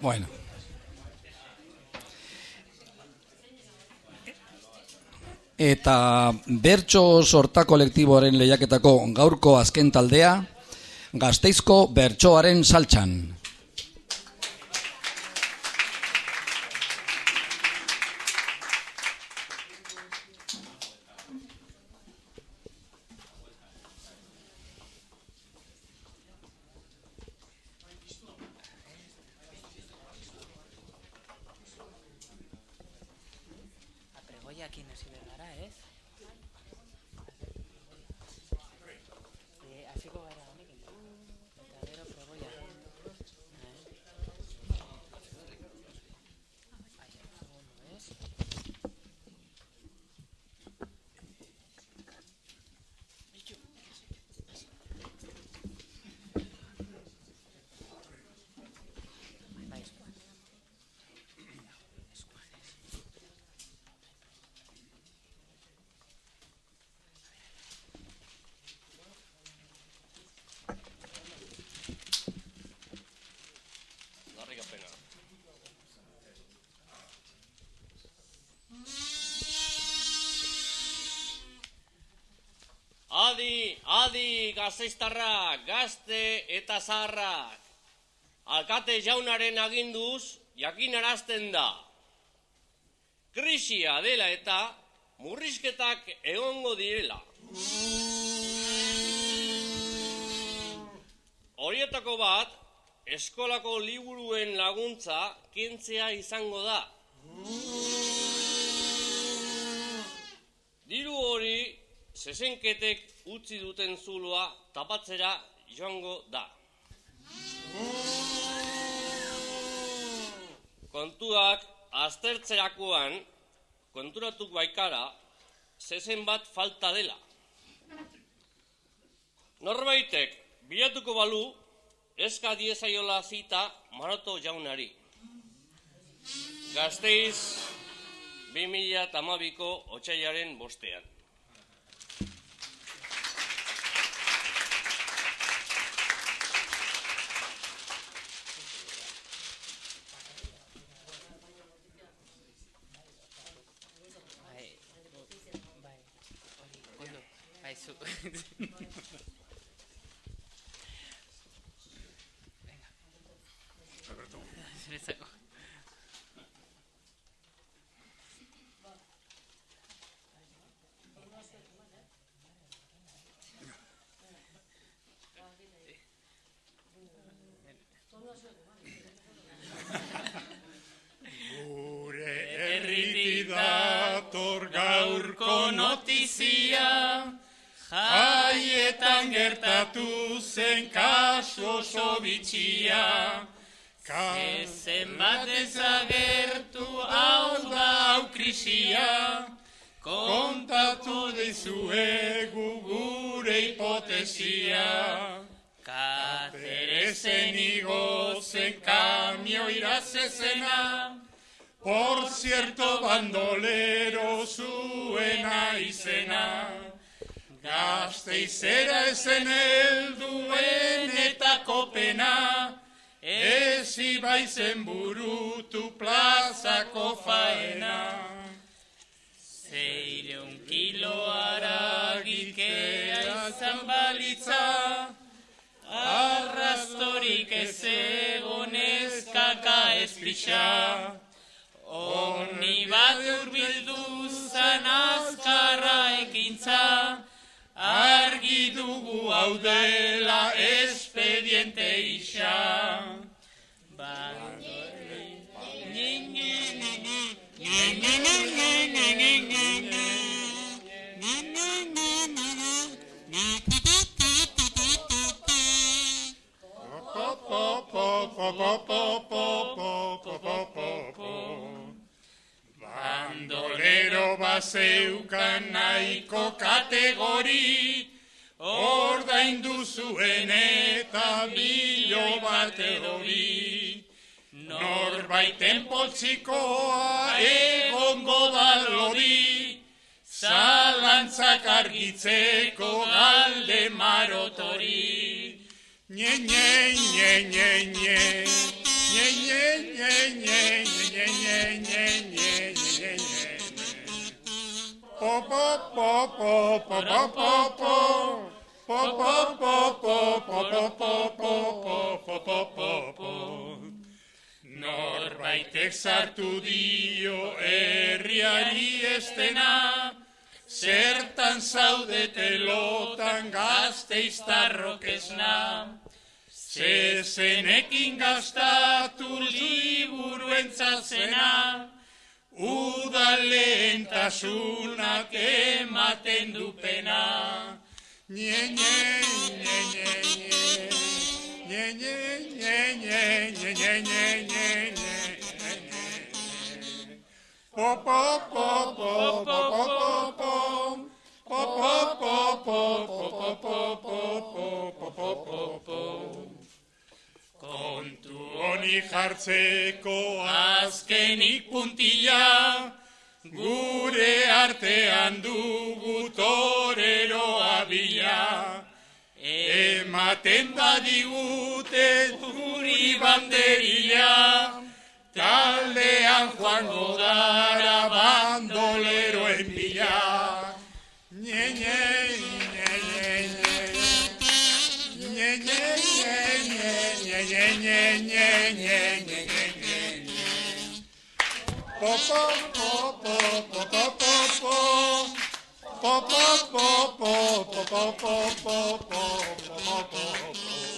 Bueno. Eta bertso sorta kolektiboaren lehiaketako gaurko azken taldea, gazteizko bertsoaren saltxan. si me dará es Adi, adi, gazteiztarrak, gazte eta zaharrak. Alkate jaunaren aginduz, jakinarazten da. Krisia dela eta murrizketak egongo direla. Horietako bat, eskolako liburuen laguntza kentzea izango da. Diru hori zezenketek utzi duten zuloa tapatzera joango da. Kontuak aztertzerakoan konturatuk baikara zezen bat falta dela. Norbaitek bilatuko balu eska diezaiola zita maroto jaunari. Gazteiz 2012ko otsailaren bostean. Gure herritik dator gaurko notizia, jaietan gertatu zen kasu oso bitxia. Ezen bat ezagertu hau da hau krisia, Kontatu dizuegu gure hipotesia. Katerezen Ezen igo zen kamio irazezena, Por cierto bandolero zuena izena. Gazteizera ezen helduen eta kopena, Ez ibaizen burutu plazako faena. Zeireun kilo aragikea izan balitza, arrastorik ez egonez kaka ez pixa. Honi bat urbildu zan azkarra ekintza, argi dugu hau dela espediente isa. Bazeukan nahiko kategori, ordaindu zuen eta bilo bat edo bi. Norbaiten poltsikoa egongo da lori, zalantzak argitzeko galde marotori. Nye, nye, nye, nye. Nye, nye, nye, nye, nye, nye, Norbaitek sartu dio herriari estena, zertan zaudete lotan gazte iztarrok esna. Zezenekin gaztatu liburu Udan lentasuna ematen dupena, nie, nie, nie, nie, nie. Nie, nie, nie, nie, nie, nie, nie, nie, nie, Po, po, po, po, po, po, po, po. Po, po, po, po, po, po, po, po, po, po, po, po, po. Honi jartzeko azkenik puntilla, gure artean dugu toreroa bila. Ematen badigute guri banderila, taldean joango gara bandoleroen bila. Nye, nye, nye, nye, nye, nye. Po, po, po, po, po, po, po, po. Po, po, po, po, po, po, po, po, po, po, po, po.